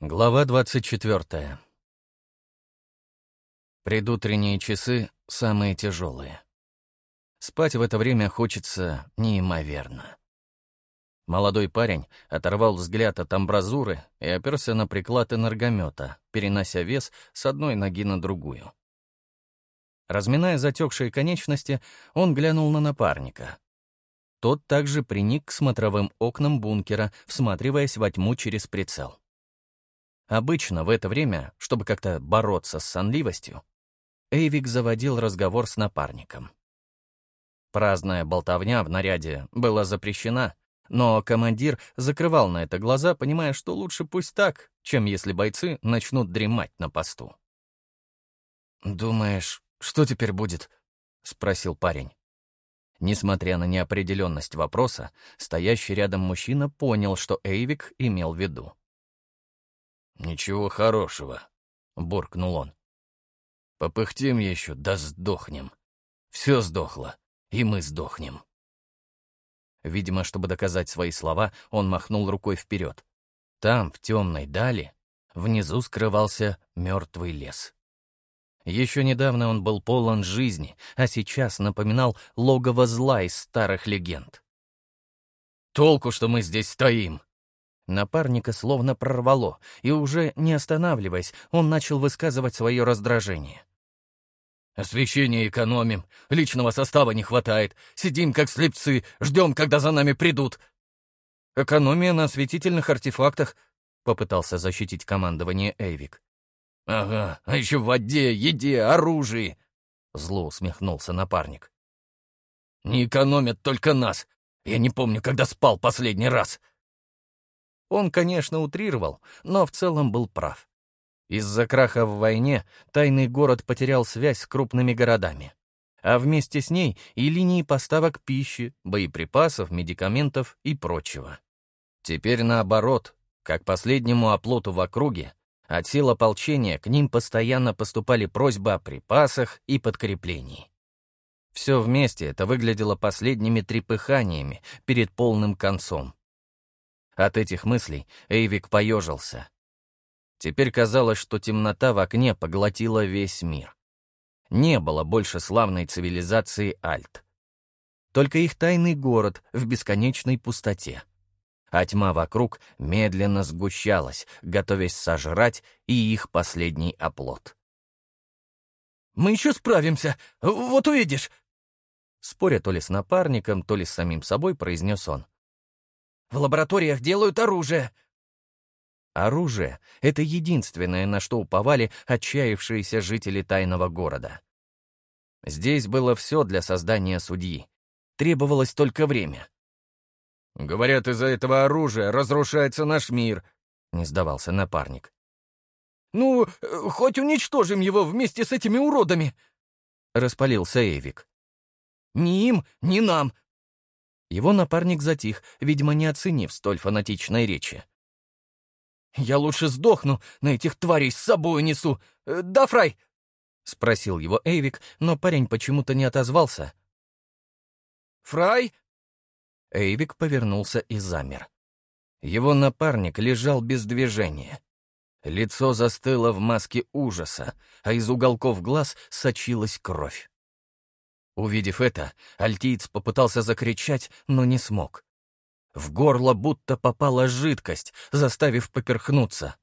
Глава 24. Предутренние часы самые тяжелые. Спать в это время хочется неимоверно. Молодой парень оторвал взгляд от амбразуры и оперся на приклад энергомета, перенося вес с одной ноги на другую. Разминая затекшие конечности, он глянул на напарника. Тот также приник к смотровым окнам бункера, всматриваясь во тьму через прицел. Обычно в это время, чтобы как-то бороться с сонливостью, Эйвик заводил разговор с напарником. Праздная болтовня в наряде была запрещена, но командир закрывал на это глаза, понимая, что лучше пусть так, чем если бойцы начнут дремать на посту. «Думаешь, что теперь будет?» — спросил парень. Несмотря на неопределенность вопроса, стоящий рядом мужчина понял, что Эйвик имел в виду. «Ничего хорошего», — буркнул он. «Попыхтим еще, да сдохнем. Все сдохло, и мы сдохнем». Видимо, чтобы доказать свои слова, он махнул рукой вперед. Там, в темной дали, внизу скрывался мертвый лес. Еще недавно он был полон жизни, а сейчас напоминал логово зла из старых легенд. «Толку, что мы здесь стоим!» Напарника словно прорвало, и уже не останавливаясь, он начал высказывать свое раздражение. «Освещение экономим, личного состава не хватает, сидим как слепцы, ждем, когда за нами придут». «Экономия на осветительных артефактах», — попытался защитить командование Эйвик. «Ага, а еще в воде, еде, оружии», — зло усмехнулся напарник. «Не экономят только нас. Я не помню, когда спал последний раз». Он, конечно, утрировал, но в целом был прав. Из-за краха в войне тайный город потерял связь с крупными городами, а вместе с ней и линии поставок пищи, боеприпасов, медикаментов и прочего. Теперь наоборот, как последнему оплоту в округе, от сил ополчения к ним постоянно поступали просьбы о припасах и подкреплении. Все вместе это выглядело последними трепыханиями перед полным концом. От этих мыслей Эйвик поежился. Теперь казалось, что темнота в окне поглотила весь мир. Не было больше славной цивилизации Альт. Только их тайный город в бесконечной пустоте. А тьма вокруг медленно сгущалась, готовясь сожрать и их последний оплот. «Мы еще справимся, вот увидишь!» Споря то ли с напарником, то ли с самим собой, произнес он. В лабораториях делают оружие!» Оружие — это единственное, на что уповали отчаявшиеся жители тайного города. Здесь было все для создания судьи. Требовалось только время. «Говорят, из-за этого оружия разрушается наш мир», — не сдавался напарник. «Ну, хоть уничтожим его вместе с этими уродами!» — распалился Эвик. «Ни им, ни нам. Его напарник затих, видимо, не оценив столь фанатичной речи. «Я лучше сдохну, на этих тварей с собой несу! Э, да, Фрай?» — спросил его Эйвик, но парень почему-то не отозвался. «Фрай?» Эйвик повернулся и замер. Его напарник лежал без движения. Лицо застыло в маске ужаса, а из уголков глаз сочилась кровь. Увидев это, альтиец попытался закричать, но не смог. В горло будто попала жидкость, заставив поперхнуться.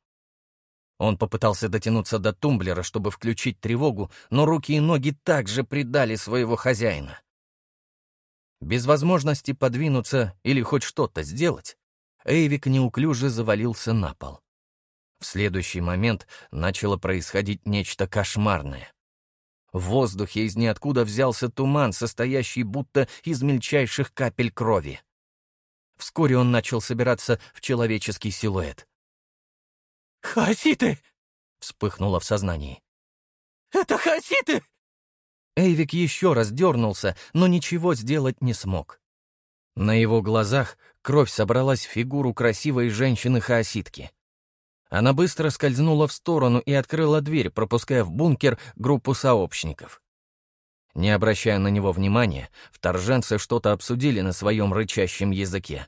Он попытался дотянуться до тумблера, чтобы включить тревогу, но руки и ноги также предали своего хозяина. Без возможности подвинуться или хоть что-то сделать, Эйвик неуклюже завалился на пол. В следующий момент начало происходить нечто кошмарное. В воздухе из ниоткуда взялся туман, состоящий будто из мельчайших капель крови. Вскоре он начал собираться в человеческий силуэт. «Хаоситы!» — вспыхнуло в сознании. «Это хаоситы!» Эйвик еще раз дернулся, но ничего сделать не смог. На его глазах кровь собралась в фигуру красивой женщины-хаоситки. Она быстро скользнула в сторону и открыла дверь, пропуская в бункер группу сообщников. Не обращая на него внимания, вторженцы что-то обсудили на своем рычащем языке.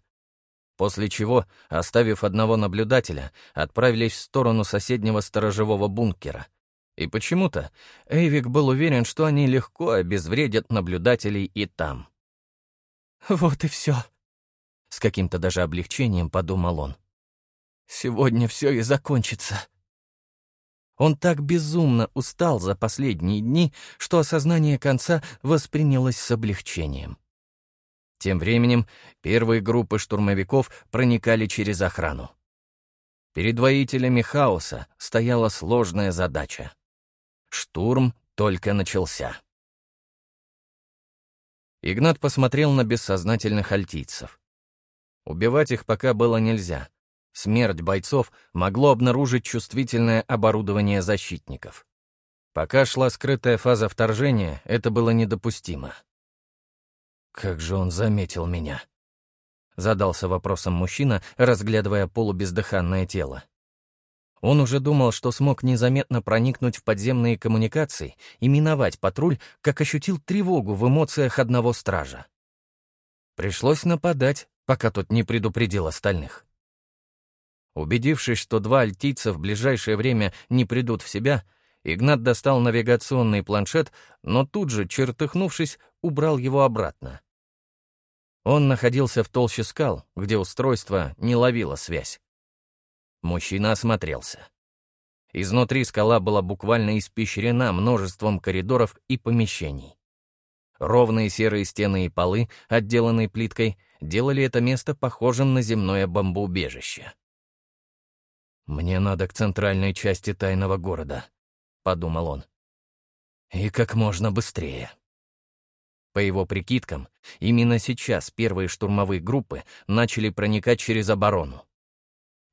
после чего, оставив одного наблюдателя, отправились в сторону соседнего сторожевого бункера. И почему-то Эйвик был уверен, что они легко обезвредят наблюдателей и там. «Вот и все», — с каким-то даже облегчением подумал он. «Сегодня все и закончится». Он так безумно устал за последние дни, что осознание конца воспринялось с облегчением. Тем временем первые группы штурмовиков проникали через охрану. Перед воителями хаоса стояла сложная задача. Штурм только начался. Игнат посмотрел на бессознательных альтийцев. Убивать их пока было нельзя. Смерть бойцов могло обнаружить чувствительное оборудование защитников. Пока шла скрытая фаза вторжения, это было недопустимо. «Как же он заметил меня?» — задался вопросом мужчина, разглядывая полубездыханное тело. Он уже думал, что смог незаметно проникнуть в подземные коммуникации и миновать патруль, как ощутил тревогу в эмоциях одного стража. Пришлось нападать, пока тот не предупредил остальных. Убедившись, что два альтийца в ближайшее время не придут в себя, Игнат достал навигационный планшет, но тут же, чертыхнувшись, убрал его обратно. Он находился в толще скал, где устройство не ловило связь. Мужчина осмотрелся. Изнутри скала была буквально испещрена множеством коридоров и помещений. Ровные серые стены и полы, отделанные плиткой, делали это место похожим на земное бомбоубежище. «Мне надо к центральной части тайного города», — подумал он. «И как можно быстрее». По его прикидкам, именно сейчас первые штурмовые группы начали проникать через оборону.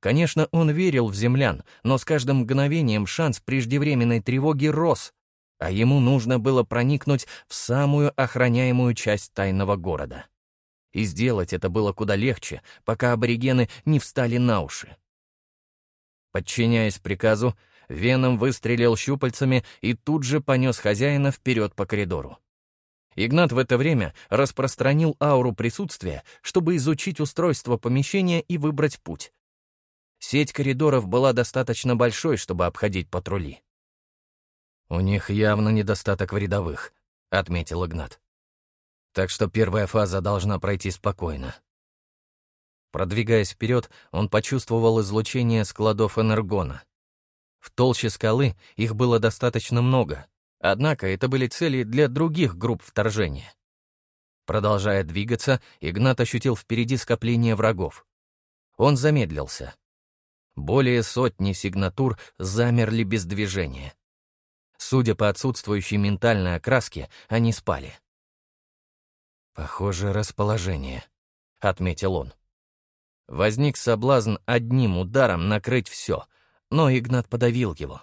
Конечно, он верил в землян, но с каждым мгновением шанс преждевременной тревоги рос, а ему нужно было проникнуть в самую охраняемую часть тайного города. И сделать это было куда легче, пока аборигены не встали на уши. Подчиняясь приказу, Веном выстрелил щупальцами и тут же понес хозяина вперед по коридору. Игнат в это время распространил ауру присутствия, чтобы изучить устройство помещения и выбрать путь. Сеть коридоров была достаточно большой, чтобы обходить патрули. «У них явно недостаток в рядовых», — отметил Игнат. «Так что первая фаза должна пройти спокойно». Продвигаясь вперед, он почувствовал излучение складов энергона. В толще скалы их было достаточно много, Однако это были цели для других групп вторжения. Продолжая двигаться, Игнат ощутил впереди скопление врагов. Он замедлился. Более сотни сигнатур замерли без движения. Судя по отсутствующей ментальной окраске, они спали. «Похоже, расположение», — отметил он. Возник соблазн одним ударом накрыть все, но Игнат подавил его.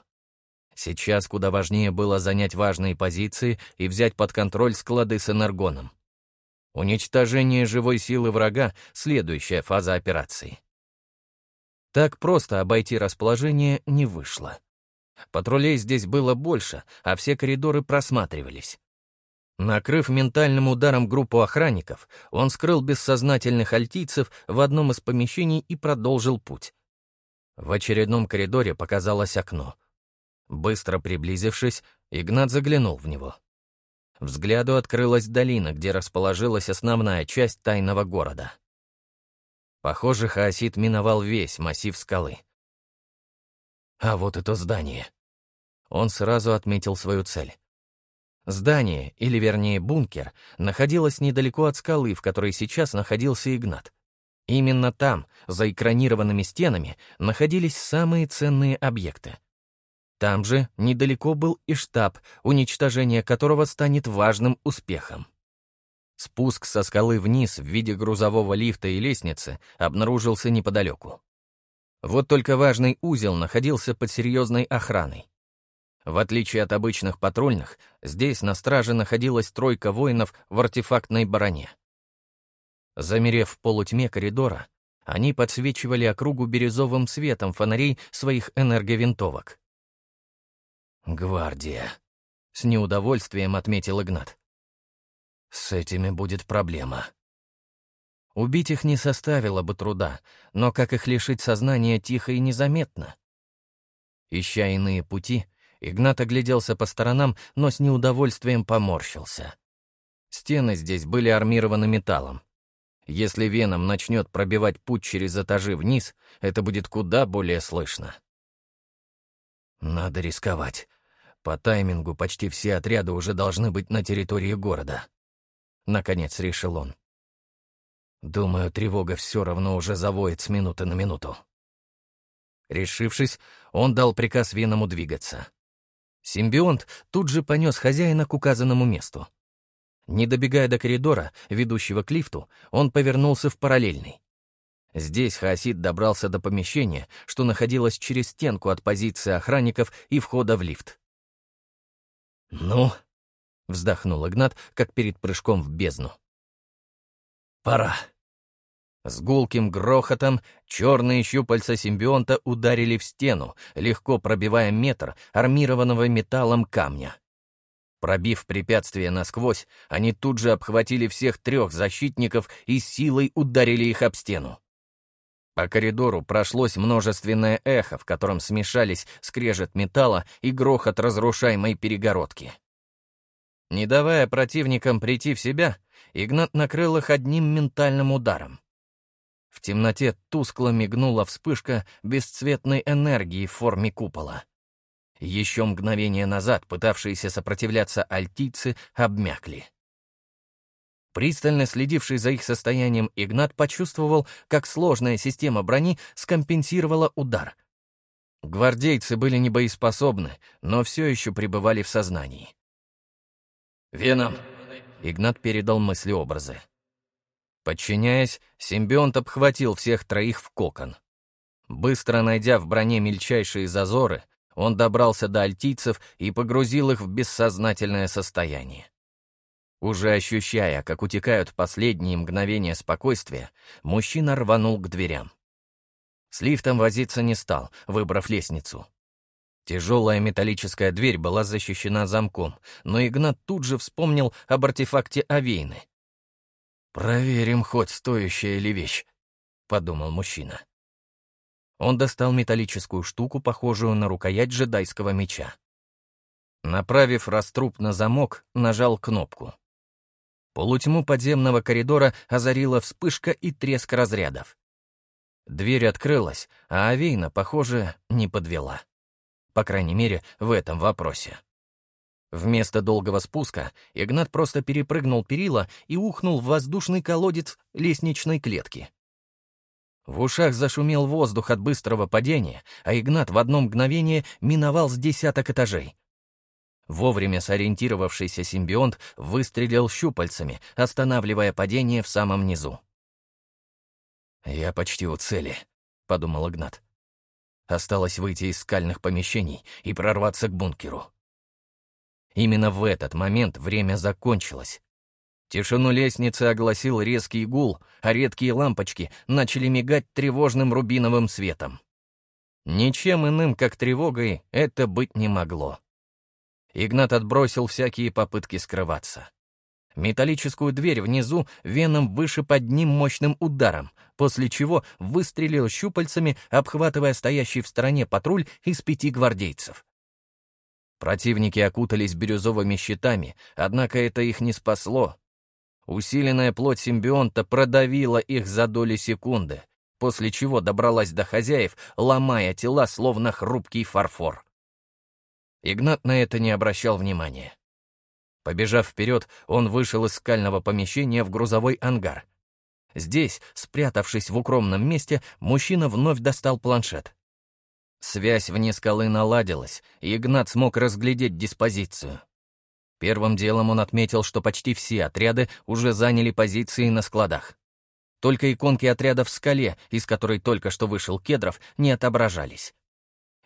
Сейчас куда важнее было занять важные позиции и взять под контроль склады с энергоном. Уничтожение живой силы врага — следующая фаза операции. Так просто обойти расположение не вышло. Патрулей здесь было больше, а все коридоры просматривались. Накрыв ментальным ударом группу охранников, он скрыл бессознательных альтийцев в одном из помещений и продолжил путь. В очередном коридоре показалось окно. Быстро приблизившись, Игнат заглянул в него. Взгляду открылась долина, где расположилась основная часть тайного города. Похоже, Хаосит миновал весь массив скалы. А вот это здание. Он сразу отметил свою цель. Здание, или вернее бункер, находилось недалеко от скалы, в которой сейчас находился Игнат. Именно там, за экранированными стенами, находились самые ценные объекты — там же недалеко был и штаб, уничтожение которого станет важным успехом. Спуск со скалы вниз в виде грузового лифта и лестницы обнаружился неподалеку. Вот только важный узел находился под серьезной охраной. В отличие от обычных патрульных, здесь на страже находилась тройка воинов в артефактной броне. Замерев в полутьме коридора, они подсвечивали округу бирюзовым светом фонарей своих энерговинтовок. «Гвардия», — с неудовольствием отметил Игнат. «С этими будет проблема». Убить их не составило бы труда, но как их лишить сознания тихо и незаметно? Ища иные пути, Игнат огляделся по сторонам, но с неудовольствием поморщился. Стены здесь были армированы металлом. Если Веном начнет пробивать путь через этажи вниз, это будет куда более слышно. Надо рисковать. По таймингу почти все отряды уже должны быть на территории города. Наконец решил он. Думаю, тревога все равно уже завоет с минуты на минуту. Решившись, он дал приказ Веному двигаться. Симбионт тут же понес хозяина к указанному месту. Не добегая до коридора, ведущего к лифту, он повернулся в параллельный. Здесь Хаосид добрался до помещения, что находилось через стенку от позиции охранников и входа в лифт. «Ну?» — вздохнул Игнат, как перед прыжком в бездну. «Пора». С гулким грохотом черные щупальца симбионта ударили в стену, легко пробивая метр армированного металлом камня. Пробив препятствие насквозь, они тут же обхватили всех трех защитников и силой ударили их об стену. По коридору прошлось множественное эхо, в котором смешались скрежет металла и грохот разрушаемой перегородки. Не давая противникам прийти в себя, Игнат накрыл их одним ментальным ударом. В темноте тускло мигнула вспышка бесцветной энергии в форме купола. Еще мгновение назад пытавшиеся сопротивляться альтийцы обмякли. Пристально следивший за их состоянием Игнат почувствовал, как сложная система брони скомпенсировала удар. Гвардейцы были небоеспособны, но все еще пребывали в сознании. «Веном!» — Игнат передал мысли-образы. Подчиняясь, симбионт обхватил всех троих в кокон. Быстро найдя в броне мельчайшие зазоры, он добрался до альтийцев и погрузил их в бессознательное состояние. Уже ощущая, как утекают последние мгновения спокойствия, мужчина рванул к дверям. С лифтом возиться не стал, выбрав лестницу. Тяжелая металлическая дверь была защищена замком, но Игнат тут же вспомнил об артефакте Авейны. «Проверим, хоть стоящая ли вещь», — подумал мужчина. Он достал металлическую штуку, похожую на рукоять джедайского меча. Направив раструб на замок, нажал кнопку. Полутьму подземного коридора озарила вспышка и треск разрядов. Дверь открылась, а Авейна, похоже, не подвела. По крайней мере, в этом вопросе. Вместо долгого спуска Игнат просто перепрыгнул перила и ухнул в воздушный колодец лестничной клетки. В ушах зашумел воздух от быстрого падения, а Игнат в одно мгновение миновал с десяток этажей. Вовремя сориентировавшийся симбионт выстрелил щупальцами, останавливая падение в самом низу. «Я почти у цели», — подумал Игнат. Осталось выйти из скальных помещений и прорваться к бункеру. Именно в этот момент время закончилось. Тишину лестницы огласил резкий гул, а редкие лампочки начали мигать тревожным рубиновым светом. Ничем иным, как тревогой, это быть не могло. Игнат отбросил всякие попытки скрываться. Металлическую дверь внизу веном выше под ним мощным ударом, после чего выстрелил щупальцами, обхватывая стоящий в стороне патруль из пяти гвардейцев. Противники окутались бирюзовыми щитами, однако это их не спасло. Усиленная плоть симбионта продавила их за доли секунды, после чего добралась до хозяев, ломая тела, словно хрупкий фарфор. Игнат на это не обращал внимания. Побежав вперед, он вышел из скального помещения в грузовой ангар. Здесь, спрятавшись в укромном месте, мужчина вновь достал планшет. Связь вне скалы наладилась, и Игнат смог разглядеть диспозицию. Первым делом он отметил, что почти все отряды уже заняли позиции на складах. Только иконки отряда в скале, из которой только что вышел Кедров, не отображались.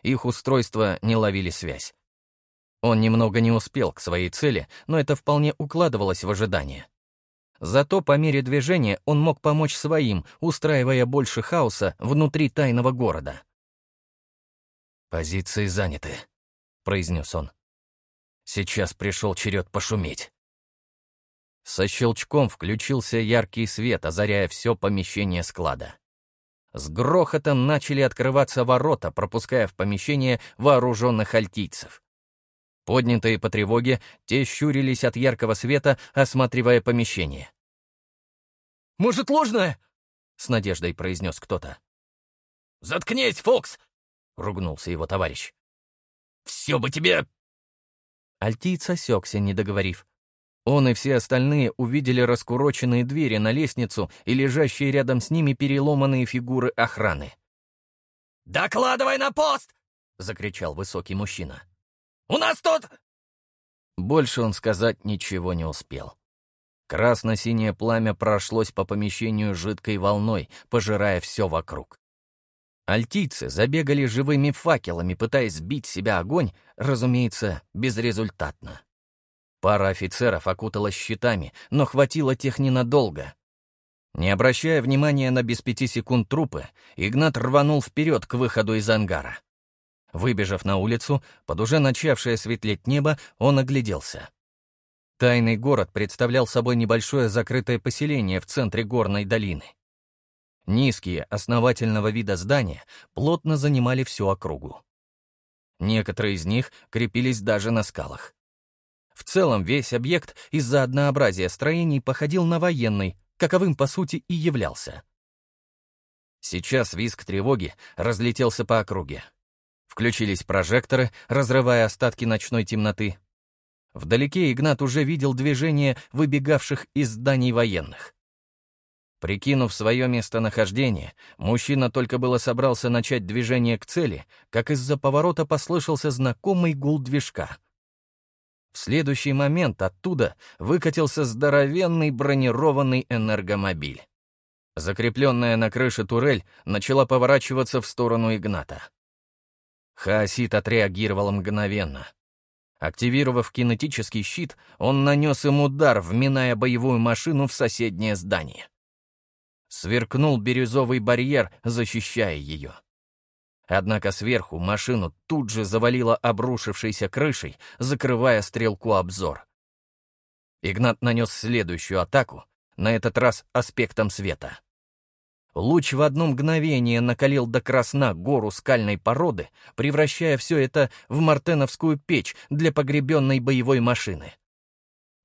Их устройства не ловили связь. Он немного не успел к своей цели, но это вполне укладывалось в ожидание. Зато по мере движения он мог помочь своим, устраивая больше хаоса внутри тайного города. «Позиции заняты», — произнес он. «Сейчас пришел черед пошуметь». Со щелчком включился яркий свет, озаряя все помещение склада. С грохотом начали открываться ворота, пропуская в помещение вооруженных альтийцев. Поднятые по тревоге, те щурились от яркого света, осматривая помещение. «Может, ложное?» — с надеждой произнес кто-то. «Заткнись, Фокс!» — ругнулся его товарищ. «Все бы тебе...» Альтиец осекся, не договорив. Он и все остальные увидели раскуроченные двери на лестницу и лежащие рядом с ними переломанные фигуры охраны. «Докладывай на пост!» — закричал высокий мужчина. «У нас тут...» Больше он сказать ничего не успел. Красно-синее пламя прошлось по помещению жидкой волной, пожирая все вокруг. Альтийцы забегали живыми факелами, пытаясь сбить себя огонь, разумеется, безрезультатно. Пара офицеров окутала щитами, но хватило тех ненадолго. Не обращая внимания на без пяти секунд трупы, Игнат рванул вперед к выходу из ангара. Выбежав на улицу, под уже начавшее светлеть небо, он огляделся. Тайный город представлял собой небольшое закрытое поселение в центре горной долины. Низкие, основательного вида здания плотно занимали всю округу. Некоторые из них крепились даже на скалах. В целом весь объект из-за однообразия строений походил на военный, каковым по сути и являлся. Сейчас визг тревоги разлетелся по округе. Включились прожекторы, разрывая остатки ночной темноты. Вдалеке Игнат уже видел движение выбегавших из зданий военных. Прикинув свое местонахождение, мужчина только было собрался начать движение к цели, как из-за поворота послышался знакомый гул движка. В следующий момент оттуда выкатился здоровенный бронированный энергомобиль. Закрепленная на крыше турель начала поворачиваться в сторону Игната. Хаосит отреагировал мгновенно. Активировав кинетический щит, он нанес им удар, вминая боевую машину в соседнее здание. Сверкнул бирюзовый барьер, защищая ее. Однако сверху машину тут же завалило обрушившейся крышей, закрывая стрелку обзор. Игнат нанес следующую атаку, на этот раз аспектом света. Луч в одно мгновение накалил до красна гору скальной породы, превращая все это в мартеновскую печь для погребенной боевой машины.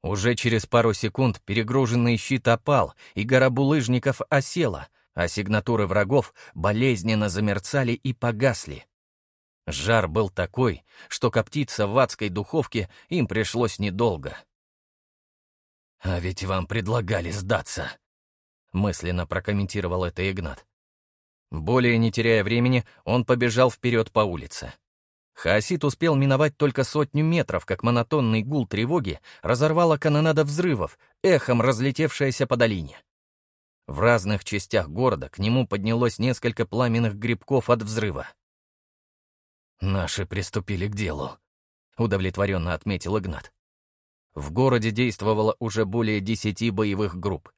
Уже через пару секунд перегруженный щит опал, и гора булыжников осела, а сигнатуры врагов болезненно замерцали и погасли. Жар был такой, что коптиться в адской духовке им пришлось недолго. «А ведь вам предлагали сдаться», — мысленно прокомментировал это Игнат. Более не теряя времени, он побежал вперед по улице. Хаосит успел миновать только сотню метров, как монотонный гул тревоги разорвала канонада взрывов, эхом разлетевшаяся по долине. В разных частях города к нему поднялось несколько пламенных грибков от взрыва. «Наши приступили к делу», — удовлетворенно отметил Игнат. В городе действовало уже более десяти боевых групп.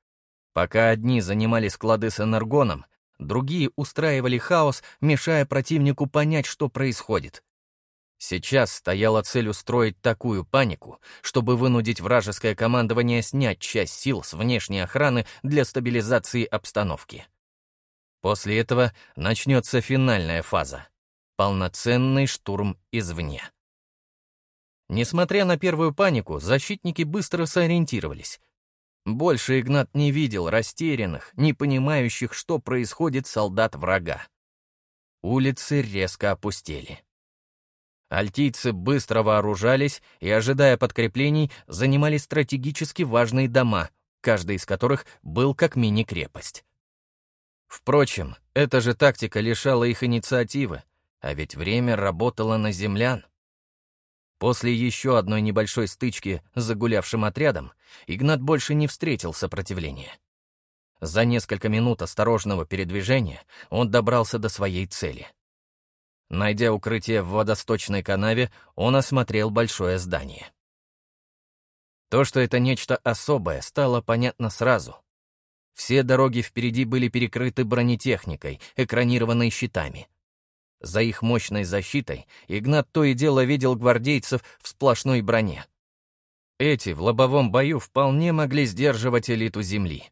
Пока одни занимали склады с энергоном, другие устраивали хаос, мешая противнику понять, что происходит. Сейчас стояла цель устроить такую панику, чтобы вынудить вражеское командование снять часть сил с внешней охраны для стабилизации обстановки. После этого начнется финальная фаза — полноценный штурм извне. Несмотря на первую панику, защитники быстро сориентировались — больше Игнат не видел растерянных, не понимающих, что происходит солдат врага. Улицы резко опустели. Альтийцы быстро вооружались и, ожидая подкреплений, занимали стратегически важные дома, каждый из которых был как мини-крепость. Впрочем, эта же тактика лишала их инициативы, а ведь время работало на землян. После еще одной небольшой стычки с загулявшим отрядом Игнат больше не встретил сопротивления. За несколько минут осторожного передвижения он добрался до своей цели. Найдя укрытие в водосточной канаве, он осмотрел большое здание. То, что это нечто особое, стало понятно сразу. Все дороги впереди были перекрыты бронетехникой, экранированной щитами. За их мощной защитой Игнат то и дело видел гвардейцев в сплошной броне. Эти в лобовом бою вполне могли сдерживать элиту Земли.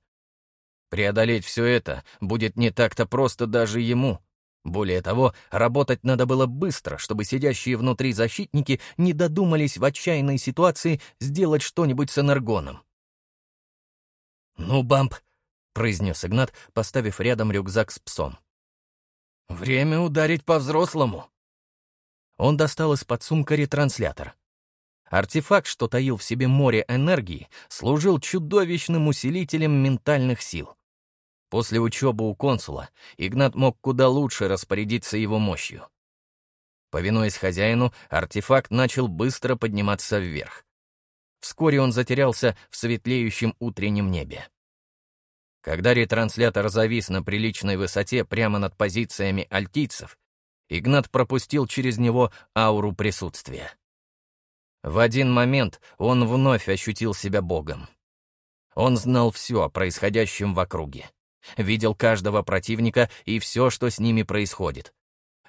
Преодолеть все это будет не так-то просто даже ему. Более того, работать надо было быстро, чтобы сидящие внутри защитники не додумались в отчаянной ситуации сделать что-нибудь с энергоном. «Ну, Бамп», — произнес Игнат, поставив рядом рюкзак с псом. «Время ударить по-взрослому». Он достал из-под сумка ретранслятор. Артефакт, что таил в себе море энергии, служил чудовищным усилителем ментальных сил. После учебы у консула Игнат мог куда лучше распорядиться его мощью. Повинуясь хозяину, артефакт начал быстро подниматься вверх. Вскоре он затерялся в светлеющем утреннем небе. Когда ретранслятор завис на приличной высоте прямо над позициями альтийцев, Игнат пропустил через него ауру присутствия. В один момент он вновь ощутил себя богом. Он знал все о происходящем в округе. Видел каждого противника и все, что с ними происходит.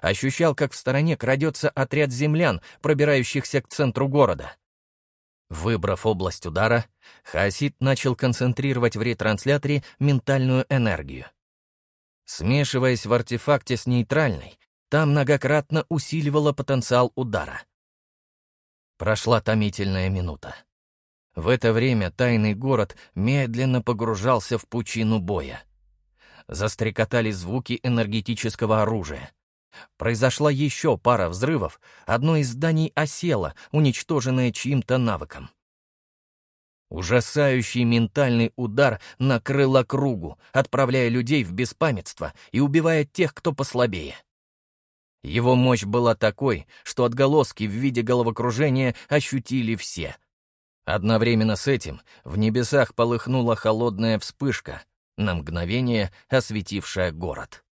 Ощущал, как в стороне крадется отряд землян, пробирающихся к центру города. Выбрав область удара, Хаосид начал концентрировать в ретрансляторе ментальную энергию. Смешиваясь в артефакте с нейтральной, там многократно усиливала потенциал удара. Прошла томительная минута. В это время тайный город медленно погружался в пучину боя. Застрекотали звуки энергетического оружия. Произошла еще пара взрывов, одно из зданий осело, уничтоженное чьим-то навыком. Ужасающий ментальный удар накрыл округу, отправляя людей в беспамятство и убивая тех, кто послабее. Его мощь была такой, что отголоски в виде головокружения ощутили все. Одновременно с этим в небесах полыхнула холодная вспышка, на мгновение осветившая город.